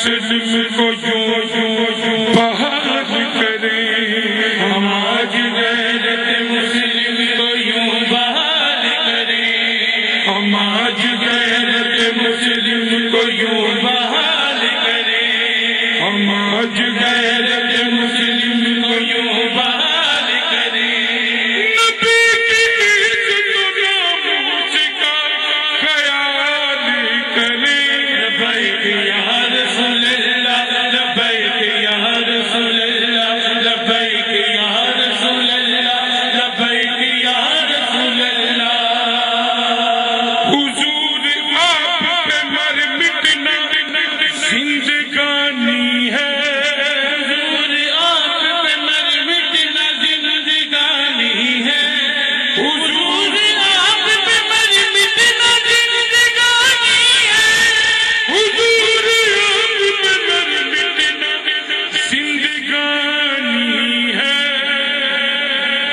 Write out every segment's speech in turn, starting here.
مسلم کو یوں بحال کریں آج غیرت مسلم کو یوں بحال کریں ہم آج غیرت مسلم کو یوں بحال ہم آج غیرت مسلم کو یوں بحال Yeah.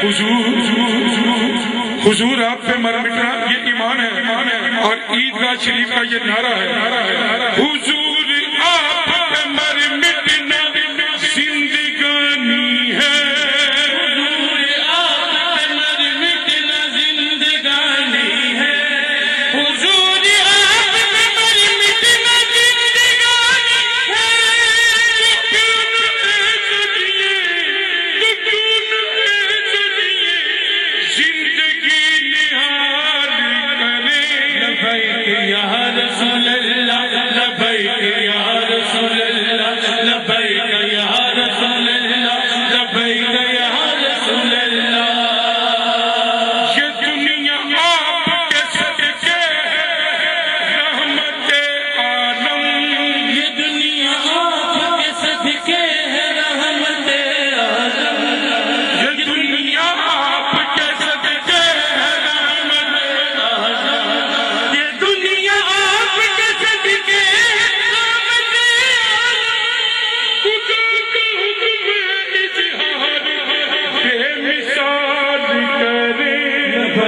حضور حضور آپ پہ مر مٹرا یہ ایمان ہے اور عید کا شریف کا یہ نعرہ ہے۔ رسول اللہ لبیک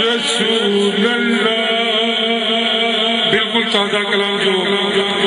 رسول اللہ۔ بالکل تازہ کلام جو